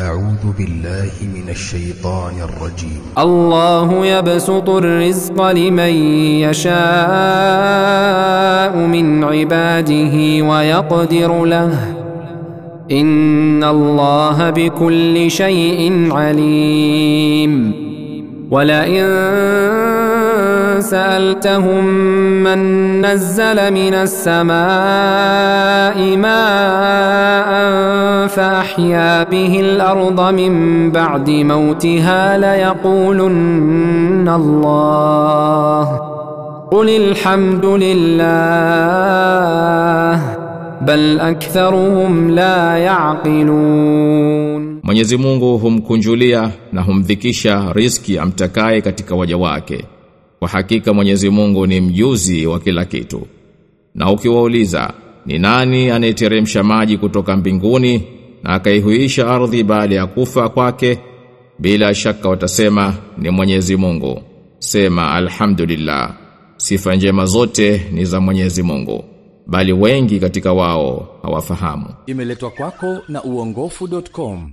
أعوذ بالله من الشيطان الرجيم. الله يبسط الرزق لمن يشاء من عباده ويقدر له. إن الله بكل شيء عليم. ولئن سألتهم من نزل من السماء ماء فأحيا به الأرض من بعد موتها ليقولن الله قل الحمد لله بل أكثرهم لا يعقلون Mwenyezi Mungu humkunjulia na humdhikisha riski amtakaye katika waja wake. Kwa hakika Mwenyezi Mungu ni mjuzi wa kila kitu. Na ukiwauliza ni nani anayeteremsha maji kutoka mbinguni Na akaihuisha ardhi baada ya kufa kwake bila shaka watasema ni Mwenyezi Mungu. Sema alhamdulillah. Sifa njema zote ni za Mwenyezi Mungu. Bali wengi katika wao hawafahamu. Imeletwa kwako na uongofu.com.